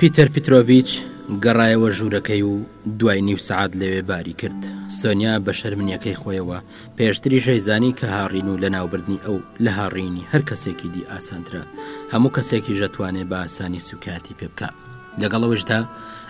پیتەر پیتۆڤچ گەڕایەوە ژوورەکەی و دوای نیو سعات لەوێ باری کرد سۆنیا بە شەرمنیەکەی خۆیەوە پێشتری ژەیزانی کە هاڕین و لە ناوبردنی ئەو لە هاڕینی هەر کەسێکی دی ئاسانترە هەموو کەسێکی ژەتوانێ بە ئاسانی سوکاتی پێ بکە لەگەڵ ئەوەشدا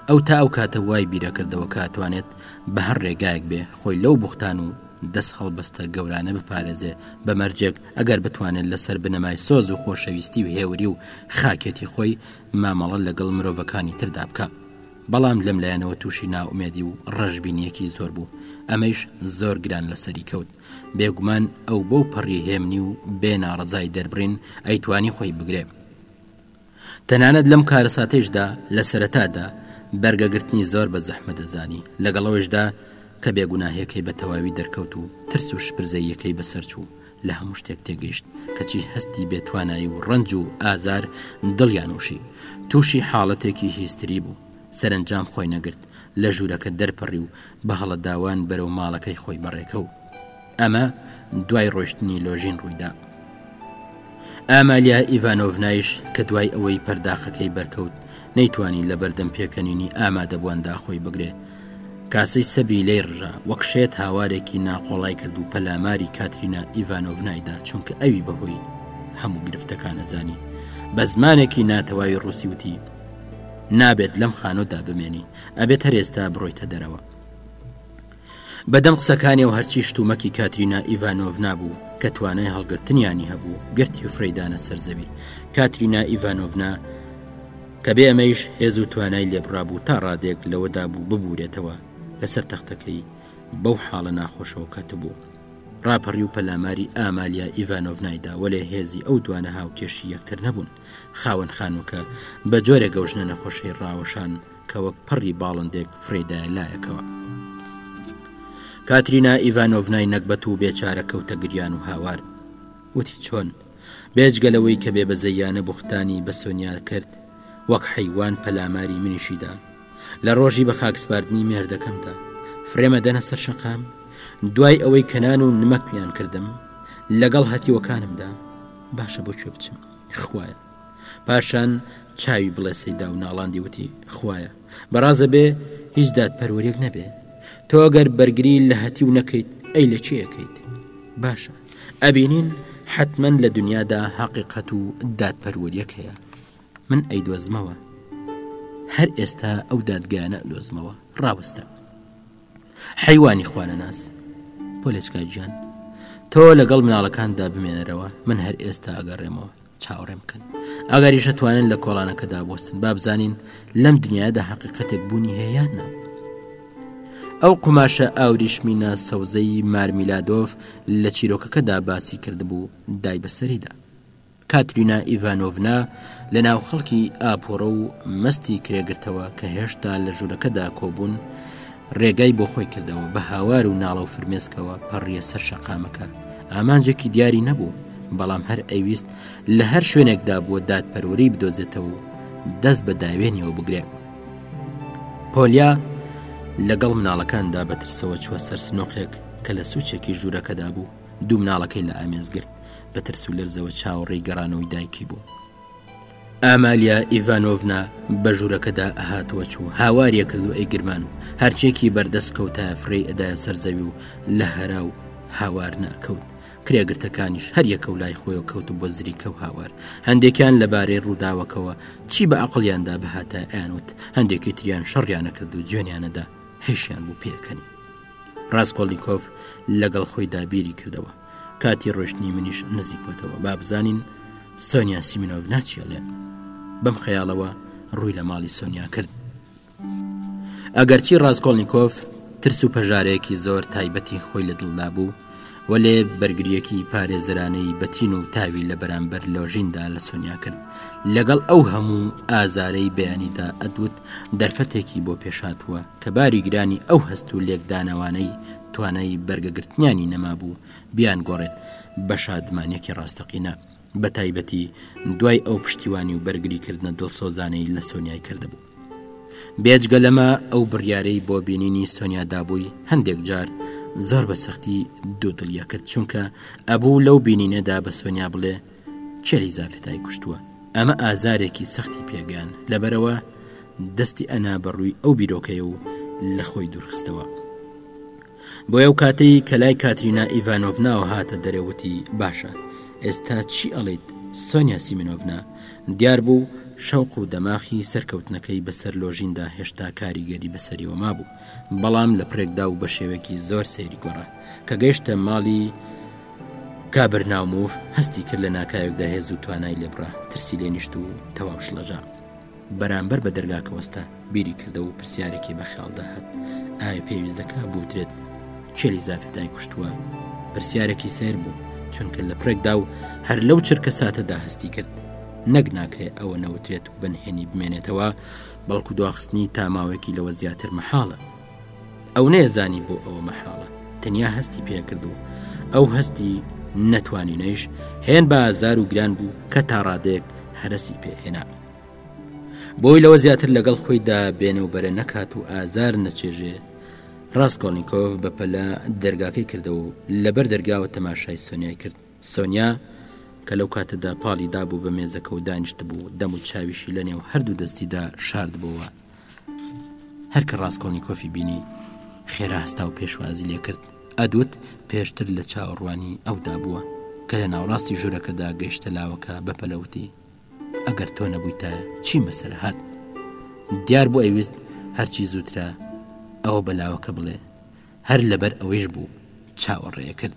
ئەو تا ئەو کاتە وای بیرئەکردەوە کە ئەتوانێت بە هەر رێگایەک بێ خۆی لەو بوختان و دەست هەڵبەستە گەورانە بپارێزێ بە مەرجێک ئەگەر بتوانێت لە سەر بنەمای سۆز و خۆشەویستی و هێوری و خاکێتی خۆی مامەڵە لەگەڵ مرۆڤەکانی تردا بکا بەڵام لەم لایەنەوە تووشی نائومێدی و رەشبینیەکی زۆر بوو ئەمەیش زۆر گران لە سەری کەوت بێگومان ئەو بەو پەڕی هێمنی و بێ ناڕەزای دەربڕین ئەیتوانی خۆی بگرێ تەنانەت لەم کارەساتەیشدا لە سەرەتادا بەرگەگرتنی زۆر بە زەحمەت دەزانی، لەگەڵ ئەوەیشدا کە بێ گوناهیەکەی بە تەواوی دەرکەوت و ترس و شپرزەییەکەی بەسەرچوو، لە هەموو شتێک تێگەیشت، کەچی هەستی بێ توانایی و ڕەنج و ئازار دڵیان وشی، تووشی حاڵەتێکی هیستری بوو، سەرەنجام خۆی نەگرت، لە ژوورەکە دەرپەڕی و بە هەڵەداوان بەرەو ماڵەکەی خۆی بەڕێکەو. ئەمە دوای ڕۆشتنی لۆژین ڕوویدا. ئامالیا ئیڤانۆڤنایش کە دوای ئەوەی پەرداخەکەی بەرکەوت نەیتوانی لە بەردەم پێکەنینی ئامادەبوواندا خۆی بگرێ کاسەی سەبری لێی ڕژا وەک شێت هاوارێکی ناقۆڵای کرد و پەلاماری کاترینا ئیڤانۆڤنایدا چونکە ئەوی بەهۆی هەموو گرفتەکانە زانی بە زمانێکی ناتەواوی ڕووسی وتی نابێت لەم خانۆدا بمێنی ئەبێت هەرێستا بڕۆیتە دەرەوە بەدەم قسەکانیەوە هەرچی شتومەکی کاترینا ئیڤانۆڤنا بوو کە توانای هەڵگرتنیانی هەبوو گرتی و فرەیدانە سەرزەوی کاترینا ئیڤانۆڤنا کە بێ ئەمەیش هێز و توانای لێبڕابوو تا ڕادێک لەوەدا بوو ببورێتەوە لەسەر تەختەکەی بەو حاڵە ناخۆشەوە کەتبوو ڕاپەڕی و پەلاماری ئامالیا ئیڤانۆڤنایدا وەلێ هێزی ئەو دوانە هاوکێشی یەکتر نەبوون خاوەن خانووکە بە جۆرە گەوژنە نەخۆشەی ڕاوەشان کە وەک پەڕی باڵندەێک فرێیدایە لایەکەوە. کاترینا ئیڤانۆڤنای نەگبەت و بێچارە کەوتە گریان و هاوار وتی چۆن بێجگەلەوەی کە بێبەزەیانە بوختانی بە سۆنیا کرد وەک حەیوان پەلاماری منیشیدا لە ڕۆژی بە خاکسپاردنی مێردەکەمدا فرێمە دەنە سەر شەقام دوای ئەوەی کەنان و نمەک پێیان کردم لەگەڵ هەتیوەکانمدا باشە بۆ کوێ بچم خوایە پاشان چاوی بڵێسەی دا و ناڵاندی وتی، خوایە، بەڕاست ئەبێ هیچ دادپەروەریەک نەبێ؟ تۆ ئەگەر بەرگری لە هەتیو نەکەیت، ئەی لە کێ ئەکەیت؟ باشە، ئەبینین حەتمەن لە دنیادا هەقیقەت و دادپەروەریەک هەیە. من ئەیدۆزمەوە. هەر ئێستا ئەو دادگایانە ئەدۆزمەوە. ڕاوەستە. حەیوانی خوانەناس. پۆلێچکا گیان. تۆ لەگەڵ مناڵەکانتدا بمێنەرەوە، من هەر ئێستا ئەگەڕێمەوە. چاوەڕێم بکەن. ئەگەریش ئەتوانن لە کۆڵانەکە دابوەستن، با بزانین لەم دنیایەدا حەقیقەتێک بوونی هەیە یان نا. ئەو قوماشە ئاوریشمینە سەوزەی مارمیلادۆف لە چیرۆکەکەدا باسی کردبوو، دای بەسەریدا. کاترینا ئیڤانۆڤنا لە ناو خەڵکی ئاپۆرە و مەستی کرێ گرتەوە کە هێشتا لە ژوورەکەدا کۆبوون، ڕێگای بۆ خۆی کردەوە، بە هاوار و ناڵە و فرمێسکەوە پەڕییە سەر شەقامەکە. ئامانجێکی دیاری نەبوو، بەڵام هەر ئەیویست لە هەر شوێنێکدا بووە دادپەروەریی بدۆزێتەوە و دەست بە داوێنیەوە بگرێ. پۆلیا لەگەڵ مناڵەکاندا بە ترسەوە چووە سەر سنووقێک کە لە سوچێکی ژوورەکەدا بوو. دوو مناڵەکەی لە ئامێز گرت بە ترس و لەرزەوە چاوەڕێی گەڕانەوەی دایکی بوو. ئامالیا ئیڤانۆڤنا بە ژوورەکەدا ئەهاتوە چوو هاواریە کرد و ئەیگرمان هەرچێکی بەردەست کەوتە فرەی ئەدا سەرزەوی و لە هەرا و هاوار ناکەوت کرێگرتەکانیش هەریەکە و لای خۆیەوە کەوت بۆ زریکە و هاوار هەندێکیان لەبارەی ڕووداوەکەوە چی بە ئەقلیاندا بهاتە ئەیانوت هەندێکی تریان شەڕیانە کرد و جوێنیانەدا هەشیان بوو پێکەنی ڕاسکۆڵنییکۆف لەگەڵ خۆیدا بیری کردەوە کاتی ڕۆشتنی منیش نزیک بۆتەوە با بزانین سۆنیا سیمینۆڤ ناچیڵێن بەم خەیاڵەوە ڕووی لە ماڵی سۆنیا کرد ئەگەرچی ڕاستکۆڵنییکۆف ترس و پەژارەیەکی زۆر تایبەتی خۆی لە دڵدا بوو وەلێ بەرگرییەکی پارێزەرانەی بەتین و تاوی لە بەرامبەر لۆژیندا لە سۆنیا کرد لەگەڵ ئەو هەموو ئازارەی بەیانیدا ئەدوت دەرفەتێکی بۆ پێشاتووە کە باری گرانی ئەو هەست و لێکدانەوانەی توانای بەرگەگرتنیانی نەمابوو بیانگۆڕێت بە شادمانیەکی ڕاستەقینە. بەتایبەتی دوای ئەو پشتیوانی و بەرگریکردنە دڵسۆزانەی لە سۆنیای کردبوو. بێجگە لەمە ئەو بڕیارەی بۆ بینینی سۆنیا دابووی هەندێک جار زۆر بە سەختی دوو دڵیە کرد چونکە ئەبوو لەو بینینەدا بە سۆنیا بڵێ کێ لیزافێتای کوشتووە ئەمە ئازارێکی سەختی پێگەیان لەبەرەوە دەستی ئەنا بەڕووی ئەو بیرۆکەیە و لە خۆی دوورخستەوە. بۆیە ئەو کاتەی کە لای کاترینا ئیڤانۆڤناوە هاتە دەرێ وتی باشە ئێستا چی ئەڵیت سۆنیا سیمنۆڤنا دیار بوو شەوق و دەماخی سەرکەوتنەکەی بەسەر لۆژیندا هێشتا کاریگەری بەسەریەوە مابوو بەڵام لە پرێکدا و بە شێوەیەکی زۆر سەیری گۆڕا کە گەیشتە ماڵی کابرناوموف هەستی کرد لە ناکاوێکدا هێز و توانای لێبڕا ترسی لێنیشت و تەواو شڵەژا. بەرامبەر بە دەرگاکە وەستا، بیری کردەوە و پرسیارێکی بە خەیاڵدا هات، ئایا پێویست دەکا بوترێت کێ لیزاڤێتای کوشتووە؟ پرسیارێکی سەیر بوو، چونکە لەپڕێک دا و هەر لەو چرکەساتەدا هەستی کرد، نەک ناکرێ ئەوە نەوترێت و بە نهێنی بمێنێتەوە، بەڵکو دواخستنی تا ماوەیەکی لەوە زیاتر مەحاڵە. ئەو نەیەزانی بۆ ئەوە مەحاڵە تەنیا هەستی پێکرد و ئەو هەستی نەتوانینەیش هێن بە ئازار و گران بوو کە تا ڕادێک هەرسی پێهێنا بۆی لەوە زیاتر لەگەڵ خۆیدا بێنەوبەرە نەکات و ئازار نەچێژێ ڕاستکۆلنییکۆف بە پەلە دەرگاکەی کردەوە و لەبەر دەرگاوە تەماشای سۆنیای کرد سۆنیا کە لەو کاتەدا پاڵی دابوو بە مێزەکە و دانیشت بوو دەم و چاویشی لە نێو هەردوو دەستیدا شاردبووە هەر کە ڕاسکۆلنیکۆفی بینی، خێرا هەستا و پێشوازی لێ کرد. ئەدوت پێشتر لە چاوەڕوانی ئەودا بووە. کە لە ناوەڕاستی ژوورەکەدا گەیشتە لاوەکە، بە پەلە وتی، ئەگەر تۆ نەبوویتایە، چیم بەسەرا هات؟ دیار بوو ئەیویست هەر چی زووترە ئەوە بە لاوەکە بڵێ. هەر لەبەر ئەوەیش بوو چاوەڕێ ئەکرد.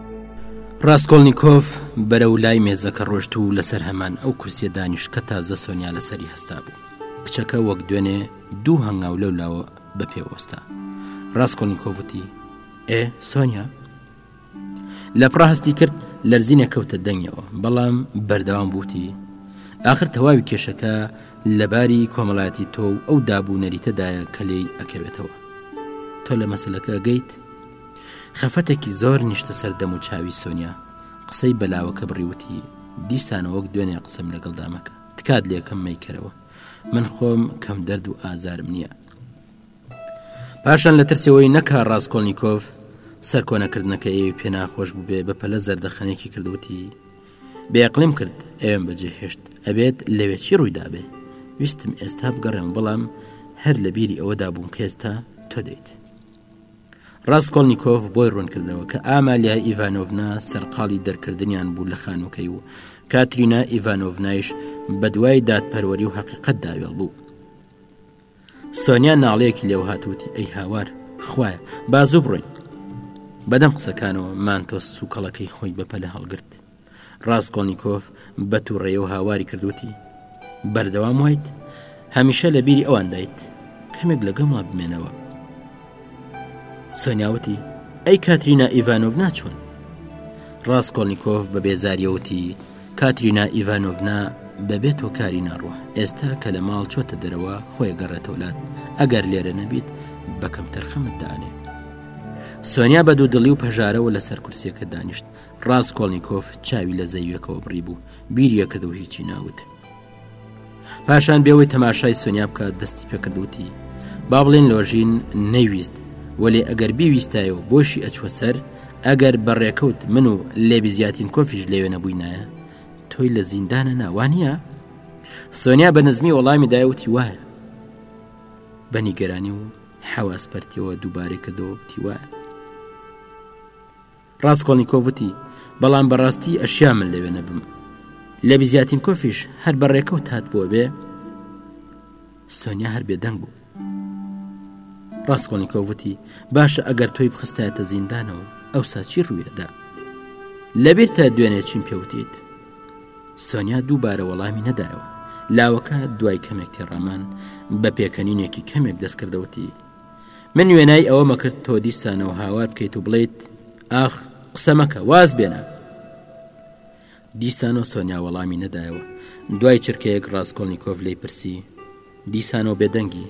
ڕاسکۆڵنیکۆف بەرەو لای مێزەکە ڕۆشت و لەسەر هەمان ئەو کورسیە دانیشت کە تازە سۆنیا لەسەری هەستا بوو کچەکە وەک دوێنێ دوو هەنگاو لەو لاوە بە پێوەستا ڕاستکۆلنیکۆڤتی ئێ سۆنیا لە پڕهستی کرد لەرزینە کەوتە دەنگەوە بەڵام بەردەوام بوتی ئاخر تەواوی کێشەکە لەباری کۆمەڵایەتی تۆ و ئەو دابوو نەریتەدایە کە لێی ئەکەوێتەوە تۆ لە مەسلەکە گەیت خەفەتێکی زۆر نیشتە سەر دەم و چاوی سۆنیا، قسەی بە لاوەکە بڕی وتی، دیسان وەک دوێنێ قسەم لەگەڵدا مەکە، تکات لێکەم مەیکەرەوە، من خۆم کەم دەرد و ئازارم نییە. پاشان لە ترسی ئەوەی نەکا ڕاسکۆڵنیکۆڤ سەرکۆنەکردنەکە ئێوی پێ ناخۆش بووبێ بە پەلە زەردەخەنێکی کرد وتی، بێ ئەقڵیم کرد ئێوەم بە جێ هێشت، ئەبێت لەوێ چی ڕووی دابێ؟ ویستم ئێستا بگەڕێم بەڵام هەر لە بیری ئەوەدا بووم کە ئێستا تۆ دێیت. ڕاستکۆلنییکۆڤ بۆی ڕوونکردەوە کە ئامالیای ئیڤانۆڤنا سەرقاڵی دەرکردنیان بوو لە خانووکەی و کاترینا ئیڤانۆڤنایش بە دوای دادپەروەری و حەقیقت داوێڵ بوو سۆنیا ناڵەیەکی لێو هاتووتی ئەی هاوار خویە بازوو بڕۆین بەدەم قسەکانەوە مانتۆس سوکەڵەکەی خۆی بەپەلە هەڵگرت ڕاسکۆڵنیکۆف بە تووڕەیەوە هاواری کرد وتی، بەردەوام وایت؟ هەمیشە لە بیری ئەواندایت؟ کەمێک لەگەڵما بمێنەوە. سۆنیا وتی، ئەی کاترینا ئیڤانۆڤنا چۆن؟ ڕاستکۆلنییکۆف بە بێزاریەوتی کاترینا ئیڤانۆڤنا بەبێت و کاری ناڕوە ئێستا کە لە ماڵ چۆتە دەرەوە خۆی گەڕێتەولات ئەگەر لێرە نەبیت بەکەم تەرخەمت دانێ سۆنیا بە دوو دڵی و پەژارەوە لەسەر کورسیەکە دانیشت ڕاسکۆڵنیکۆف چاوی لە زەویەکەوە بڕی بوو بیریە کرد و هیچی ناوت پاشان بێەوەی تەماشای سۆنیا بکە دەستی پێکردوتی با بڵێن لۆژین نەیویست وەێ ئەگەر بیویستایە و بۆشی ئەچوە سەر ئەگەر بەڕێکەوت من و لێبیزیاتین کۆفیش لەوێ نەبووینایە تۆی لە زیندانە ناوانە سۆنیا بە نزمی وەڵامی دایوتی وایە بە نیگەرانی و حەواسپەرتیەوە دووبارەی کردەوە تیوایە ڕاسکۆڵنیکۆف وتی، بەڵام بەڕاستی ئەشیا من لەوێ نەبم. لێبزیاتینکۆفیش هەر بە ڕێکەوت هاتبووەێ؟ سۆنیا هەر بێدەنگ بوو. ڕاستکۆنیکۆ وتی باشە ئەگەر تۆی بخستایەتە زیندانەوە ئەو ساچی ڕووێدا لەبیر تا دوێنێ چیم پێوتیت سۆنیا دووبارە وەڵامی نەدایەوە لاوەکە دوای کەمێک تێڕامان بە پێکەنینێکی کەمێک دەستکردەوتی من وێنای ئەوەم ئەکرد تۆ دیسانەوە هاوار بکەیت و بڵێیت ئاخ قسە مەکە واز بێنە دیسان و سۆنیا وەڵامی نەدایەوە دوای چرکەیەک ڕاستکۆلنییکۆڤ لی پرسی دیسانەوە بێدەنگی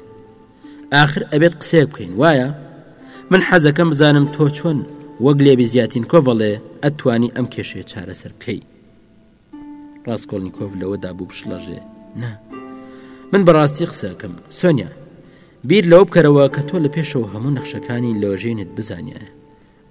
آخر ئەبێت قسەیە بکەین وایە من حەزەکەم بزانم تۆ چۆن وەک لێبی زیاتین کۆڤڵێ ئەتوانی ئەم کێشێ چارەسەر بکەیت ڕاسکۆڵنیکۆف لەوەدا بوو بشڵەژێ، نا، من بە ڕاستی قسە ئەکەم. سۆنیا، بیر لەوە بکەرەوە کە تۆ لە پێشەوە هەموو نەخشەکانی لۆژینت بزانیایە،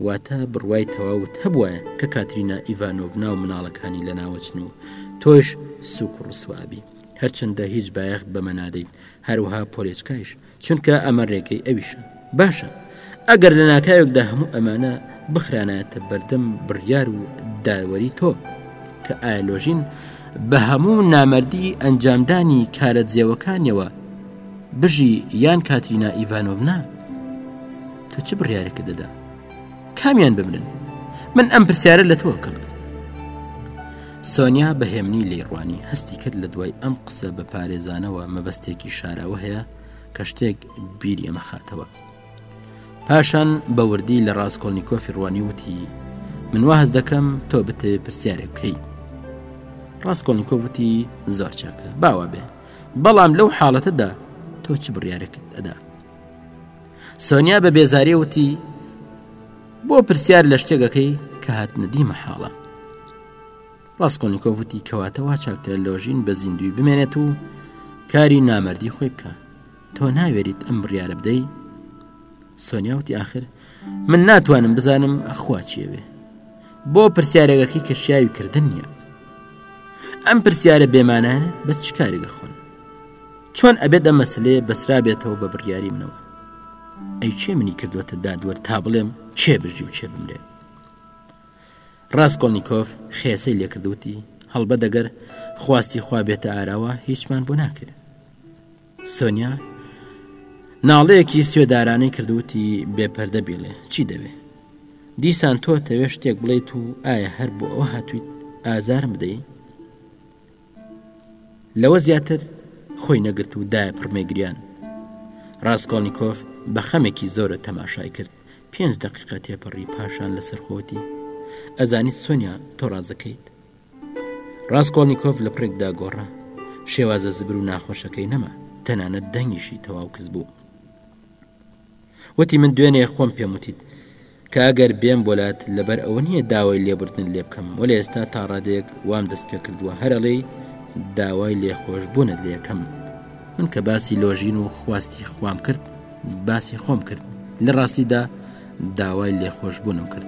واتە بڕوای تەواوت هەبووایە کە کاترینا ئیڤانۆڤنا و مناڵەکانی لەناوەچن و تۆش سووک و ڕسوا بی، هەرچەندە هیچ بایەخت بەمە نادەیت، هەروەها پۆلێچکایش. چونکە ئەمە رێگەی ئەویشە. باشە ئەگەر لە ناکاوێکدا هەموو ئەمانە بخرانایەتە بەردەم بڕیار و داوەری تۆ، کە ئایا لۆژین بە هەموو نامەردی ئەنجامدانی کارە جێوەکانیەوە بژی یان کاترینا ئیڤانۆڤنا، تۆ چ بڕیارێکت دەدا؟ کامیان بمنن من ئەم پرسیارە لە تۆکەم سۆنیا بەهێمنی لی ڕوانی هەستی کرد لە دوای ئەم قسە بە پارێزانەوە مەبەستێکی شاراوە هەیە کە شتێک بیر ئێمە خاتەوە پاشان بەوردی لە ڕاستکۆلنییکۆفی ڕوانی وتی من واز دەکەم تۆ بتێ پرسیارێک بکەی ڕاستکۆلنییکۆ وتی زۆر چاکە باوا بێ بەڵام لەو حاڵەتەدا تۆ چ بڕیارێکت ئەدا سۆنیا بە بێزارێ وتی بۆ پرسیار لە شتێکەکەی کە هاتنەدی مەحاڵە ڕاستکۆنییکۆڤوتی کەواتەوە چاکترە لۆژین بە زیندوی بمێنێت و کاری نامەردی خۆی بکە تۆ ناوێریت ئەم بڕیاە بدەی سۆنیاوتی آخر من ناتوانم بزانم خوا چێوێ بۆ پرسیارەکەی کە شیاوی کردن نییە ئەم پرسیارە بێمانانە بە چ کارێکە خۆن چۆن ئەبێت ئە مەسلەیە بەسرابێتەوە بە بڕیاری منەوە ئەی چێ منی کردوەتە دادوەر تا بڵێم چێ بژی و چێ بمرێ ڕاستکۆلنییکۆف خێسەی لێکردوتی هەڵبە دەگەر خواستی خوا بێتە ئاراوە هیچمان بۆ ناکرێ سۆنیا ناڵەیەکی سێدارانەی کردوتی بێپەردە بیڵێ چی دەوێ دیسان تۆ تەوێ شتێک بڵیت و ئایا هەر بۆ ئەوە هاتویت ئازارم بدەیت لەوە زیاتر خۆی نەگرت و دایە پڕمێ گریان ڕاستکۆڵنییکۆف بە خەمێکی زۆرە تەماشای کرد پێنج دەقیقە تێپەڕی پاشان لەسەر خۆتی ئەزانیت سۆنیا تۆ ڕازەکەیت ڕاستکۆڵنییکۆف لە پڕێکدا گۆڕا شێوازە زبر و ناخۆشەکەی نەما تەنانەت دەنگیشی تەواو کز بوو وتی من دوێنێ خۆم پێم وتیت کە ئەگەر بێم بۆلات لەبەر ئەوە نییە داوای لێبوردن لێ بکەم وەلێ ئێستا تا ڕادێک وام دەست پێ کردووە هەرەڵێی داوای لێخۆش بوونت لەکەم من کە باسی لۆژین و خواستی خوام کرد باسی خۆم کرد لە ڕاستیدا داوای لێخۆش بوونم کرد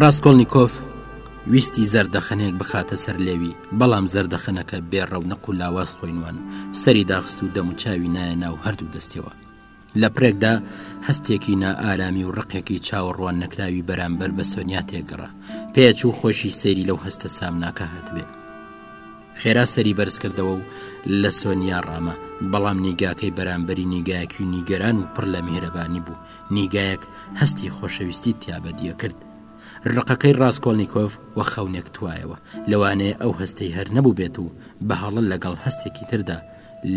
ڕاستکۆڵنییکۆف ویستی زەردەخەنەیەک بخاتە سەر لێوی بەڵام زەردەخەنەکە بێڕەو نەق و لاواز خۆینوان سەری داخست و دەموچاوی نایە ناو هەردوو دەستەوە لە پرێکدا هەستێکی نائارامی و ڕقێکی چاوەڕوان نەکراوی بەرامبەر بە سۆنیا تێگەڕا پێچوو خۆشی سەیری لەو هەستە سامناکە هاتبێ خێرا سەری بەرز کردەوە و لە سۆنیا ڕامە بەڵام نیگاکەی بەرامبەری نیگایەکی و نیگەران و پڕ لە میهرەبانی بوو نیگایەک هەستی خۆشەویستی تیابەدیە کرد ڕقەکەی ڕاستکۆلنییکۆف و خەونێک توایەوە لەوانەیە ئەو هەستەی هەر نەبوو بێت و بە هەڵە لەگەڵ هەستێکی تردا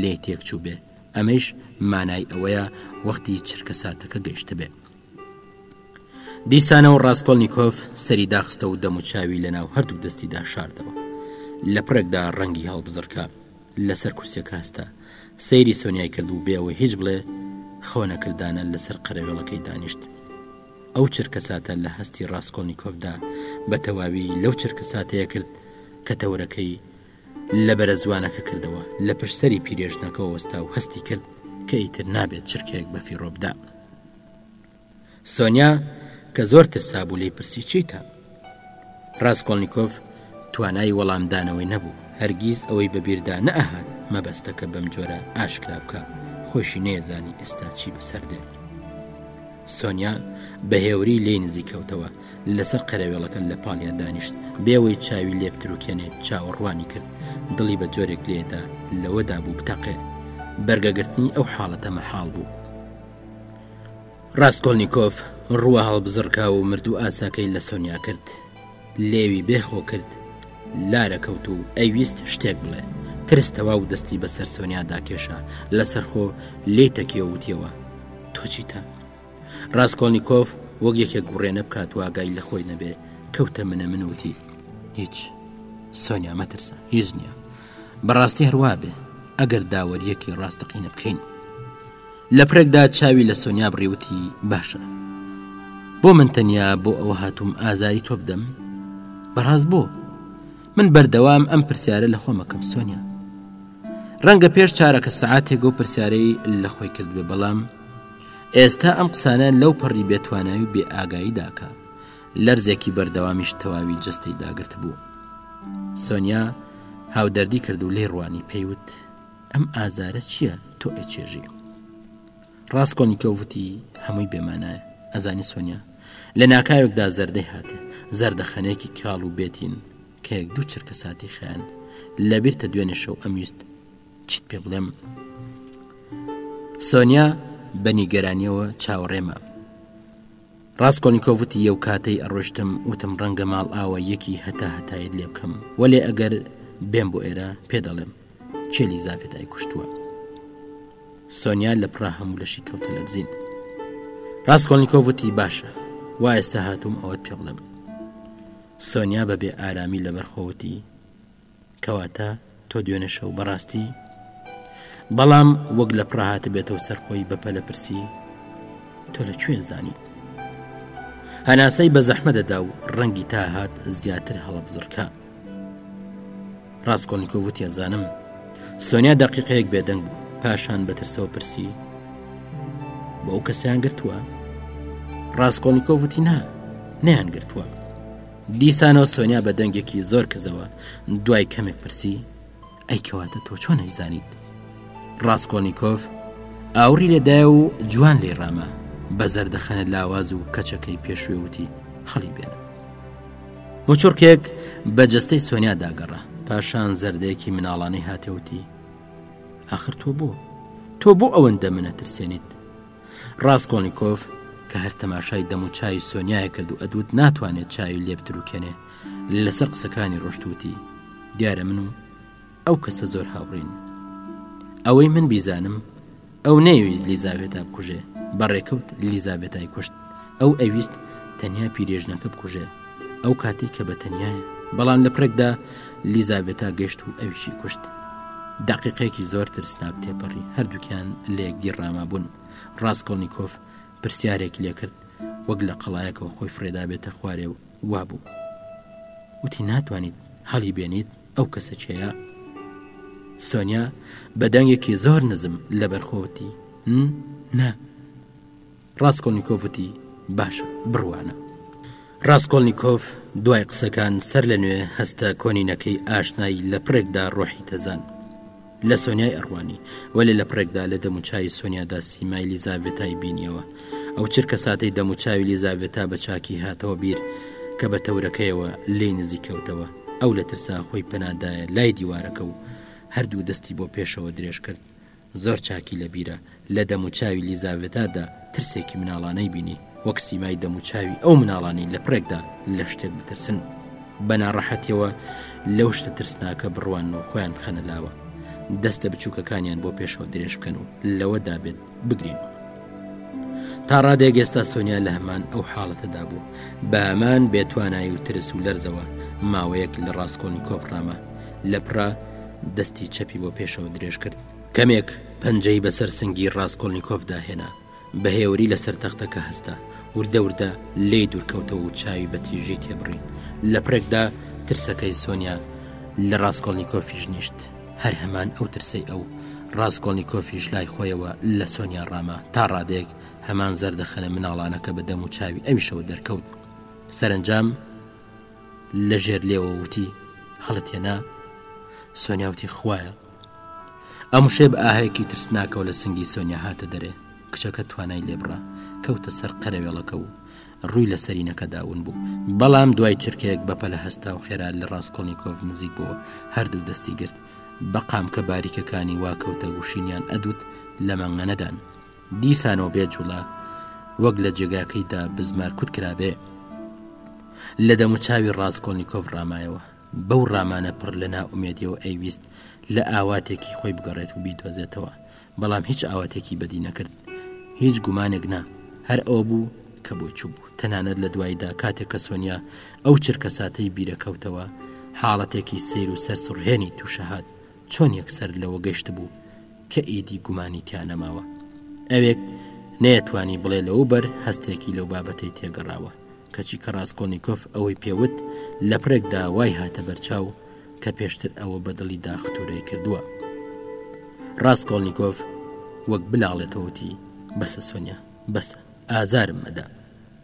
لێ تێکچوو بێ ئەمەیش مانای ئەوەیە وەختی چرکەساتەکە گەیشتبێ. دیسانەوە ڕاستکۆلنیکۆف سەری داخستە و دەموچاوی لە ناو هەردوو دەستیدا شاردەوە. لە پڕێکدا ڕەنگی هەڵبزڕکا. لەسەر کورسیەکە هەستا. سەیری سۆنیای کرد و بێ ئەوەی هیچ بڵێ، خۆنەکردانە لەسەر قەرەوێڵەکەی دانیشت. ئەو چرکەساتە لە هەستی ڕاستکۆلنیکۆفدا بە تەواوی لەو چرکەساتەیە کرد کە تەورەکەی لە بەرەزوانەکە کردەوە، لە پشت سەری پیرێژنەکەوە وەستا و هەستی کرد کە ئیتر نابێت چرکەیەک بە فیڕۆ بدا. سۆنیا کە زۆر ترسابوو لێی پرسی چیتە؟ ڕاستکۆڵنییکۆڤ توانای وەڵامدانەوەی نەبوو، هەرگیز ئەوەی بە بیردا نەئەهات مەبەستەکە بەم جۆرە ئاشکرا بکا، خۆیشی نەیەزانی ئێستا چی بەسەر دێ. سۆنیا بە هێوری لێی نزیککەوتەوە. لەسەر قەرەوێڵەکە لە پاڵیا دانیشت، بێوەی چاوی لێ بتروکێنێ چاوەڕوانی کرد، دڵی بە جۆرێک لێ دا لەوەدا بوو بتەقێ. بەرگە گرتنی ئەو حاڵەتە مەحاڵ بوو. ڕاسکۆلنیکۆف ڕووە هەڵبزڕکا و مردوو ئاساکەی لە سۆنیا کرد. لێوی بێ خۆ کرد. لارە کەوت و ئەیویست شتێک بڵێ. ترس تەواو دەستی بە سەر سۆنیا دا کێشا. لەسەرخۆ لێی تەکیەوە وتیەوە، تۆ چیتە؟ ڕاسکۆلنیکۆف وەک یەکێک وڕێنە بکات و ئاگای لە خۆی نەبێ کەوتە منە من وتی هیچ سۆنیا مەترسە هیچ نییە بەڕاستی هەروا بێ ئەگەر داوەریەکی ڕاستەقینە بکەین لە پرێکدا چاوی لە سۆنیا بڕیوتی باشە بۆ من تەنیا بۆ ئەوە هاتووم ئازاری تۆ بدەم بەڕاست بۆ من بەردەوام ئەم پرسیارە لە خۆمەکەم سۆنیا ڕەنگە پێش چارەکە سعاتێک و پرسیارەی لە خۆی کرد بێ بەڵام ئێستا ئەم قسانە لەو پەڕی بێ توانایی و بێ ئاگاییدا کە لەرزێکی بەردەوامیش تەواوی جەستەی داگرتبوو سۆنیا هاودەردی کرد و لێی ڕوانی پێیوت ئەم ئازارە چییە تۆ ئەچێژی ڕاستکۆنیکە وتی هەمووی بێمانایە ئەزانی سۆنیا لە ناکاوێکدا زەردەی هاتە زەردەخەنێکی کاڵ و بێتین کە یەک دوو چرکە ساتی خیان لەبیرتە دوێنێ شەو ئەمویست چیت پێ بڵێم سۆنیا بە نیگەرانیەوە چاوەڕێمە ڕاستکۆنییکۆڤتی یەو کاتەی ئەڕۆشتم وتم ڕەنگە ماڵ ئاوە یەکی هەتا هەتایت لێ بکەم وەلێ ئەگەر بێم بۆ ئێرە پێ دەڵێم چێلی زافێت ئای کوشتووە سۆنیا لە پڕا هەموو لەشی کەوتە لەرزین ڕاستکۆنییکۆڤتی باشە وا ئێستا هاتووم ئەوەت پێ بڵێم سۆنیا بەبێ ئارامی لەبەرخۆوتی کەواتە تۆ دوێنێ شەو بەڕاستی؟ بەڵام وەک لە پڕا هاتبێتەوە سەر خۆی بە پەلە پرسی تۆ لە کوێ زانی؟ هەناسەی بە زەحمە دەدا و ڕەنگی تا هات زیاتر هەڵە بزڕکە. ڕاستکۆنیکۆ وتیە زانم سۆنیا دەقیقەیەک بێدەنگ بوو پاشان بەترسەوە پرسی بۆ ئەو کەسیان گرتووە ڕاستکۆنیکۆ وتی نا نیان گرتووە دیسانەوە سۆنیا بە دەنگێکی زۆر کزەوە دوای کەمێک پرسی ئەی کەواتە تۆ چۆن ئەیزانیت ڕاستکۆنییکۆف ئاوری لێدای و جوان لێ ڕامە بە زەردەخەنە لاواز و کەچەکەی پێشوێوتی خەڵی بێنە مچڕکێک بە جستەی سۆنیا داگەڕا پاشان زەردەیەکی مناڵانەی هاتێوتی ئاخر تۆ بۆ تۆ بۆ ئەوەندە منە ترسێنیت ڕاسکۆڵنیکۆف کە هەر تەماشای دەم و چاوی سۆنیایە کرد و ئەدوت ناتوانێت چاوی لێ بتروکێنێ لەسەر قسەکانی ڕۆشتوتی دیارە من و ئەو کەسە زۆر هاوڕین ئەوەی من بیزانم ئەو نەیویست لیزاوێتا بکوژێ بەڕێکەوت لیزابێتای کوشت ئەو ئەویست تەنیا پیرێژنەکە بکوژێ ئەو کاتەی کە بە تەنیایە بەڵام لە پرێکدا لیزاڤێتا گەشت و ئەویشی کوشت داقیقەیەکی زۆر ترسناک تێپەڕی هەردووکیان لە یەکدی ڕاما بوون ڕاستکۆڵنییکۆف پرسیارێک لێکرد وەک لە قەڵایەکەوە خۆی فرێدا بێتە خوارێ و وابوو وتی ناتوانیت هەڵی بێنیت ئەو کەسە چێە سۆنیا بە دەنگێکی زۆر نزم لە بەرخۆتی نا ڕاسکۆلنیکۆف وتی، باشە، بڕوانە. ڕاسکۆلنیکۆف دوای قسەکان سەر لە نوێ هەستە کۆنینەکەی ئاشنای لە پڕێکدا ڕۆحی تەزان. لە سۆنیای ئەڕوانی، وەلێ لە پڕێکدا لە دەموچاوی سۆنیادا سیمای لیزاڤێتای بینیەوە. ئەو چرکەساتەی دەموچاوی لیزاڤێتا بە چاکی هاتەوە بیر، کە بە تەورەکەیەوە لێی نزیک کەوتەوە، ئەو لە ترسا خۆی پەنا دایە لای دیوارەکە و هەردوو دەستی بۆ پێشەوە درێژ کرد زۆر چاکی لە بیرە لە دەم و چاوی لیزاڤێتادا ترسێکی مناڵانەی بینی، وەک سیمای دەم و چاوی ئەو مناڵانەی لە پڕێکدا لە شتێک بترسن، بە ناڕەحەتیەوە لەو شتە ترسناکە بڕوانن و خۆیان بخەنە لاوە، دەستە بچووکەکانیان بۆ پێشەوە درێژ بکەن و لەوەدا بێت بگرین. تا ڕادەیەک ئێستا سۆنیا لە هەمان ئەو حاڵەتەدا بوو، بە هەمان بێتوانایی و ترس و لەرزەوە ماوەیەک لە ڕاسکۆلنیکۆڤ ڕامە، لە پڕە، دەستی چەپی بۆ پێشەوە درێژ کرد کەمێک پەنجەی بەسەر سنگی ڕاستکۆلنییکۆف داهێنا بەهێوری لەسەر تەختەکە هەستا وردە وردە لی دوورکەوتەوە و چاوی بە تیژی تێبڕی لە پرێکدا ترسەکەی سۆنیا لە ڕاستکۆلنییکۆفیش نیشت هەر هەمان ئەو ترسەی ئەو ڕاستکۆلنییکۆفیش لای خۆیەوە لە سۆنیا ڕاما تا ڕادێک هەمان زەردەخەنە مناڵانەکە بە دەم و چاوی ئەویشەوە دەرکەوت سەرنجام لە ژێر لێوە وتی هەڵت هێنا؟ سۆنیا وتی خوایە. ئەم وشەیە بە ئاهەیەکی ترسناکەوە لە سنگی سۆنیا هاتە دەرێ، کچەکە توانای لێبڕا، کەوتە سەر قەرەوێڵەکە و ڕووی لە سەرینەکەدا ون بوو، بەڵام دوای چرکەیەک بەپەلە هەستا و خێرا لە ڕاسکۆڵنیکۆڤ نزیک بۆوە، هەردوو دەستی گرت بە قامکە باریکەکانی وا کەوتە گوشینیان ئەدوت لە مەنگەنەدان. دیسان و بێ جوڵە وەک لە جێگاکەی دا بزمار کوت کرابێ لە دەموچاوی ڕاستکۆلنییکۆف ڕامایەوە، بەو ڕامانە پڕ لە نائومێدیەوە ئەیویست لە ئاواتێکی خۆی بگەڕێت و بیدۆزێتەوە، بەڵام هیچ ئاواتێکی بەدی نەکرد. هیچ گومانێک نا، هەر ئەوە بوو کە بۆی چووبوو. تەنانەت لە دواییدا کاتێک کە سۆنیا ئەو چرکەساتەی بیرەکەوتەوە، حاڵەتێکی سەیر و سەرسوڕهێنی تووشهات، چۆن یەکسەر لەوە گەشتبوو، کە ئیدی گومانی تیا نەماوە. ئەوێک نەیەتوانی بڵێ لەوە بەر هەستێکی لەو بابەتەی تێگەڕاوە، کەچی کە ڕاسکۆلنیکۆف ئەوەی پێ وت، لەپڕێکدا وای هاتە بەرچاو کە پێشتر ئەوە بە دڵیدا ختوورەی کردووە. ڕاسکۆلنیکۆف وەک بلاڵێتەوە وتی، بەسە سۆنیا، بەسە. ئازارم مەدە.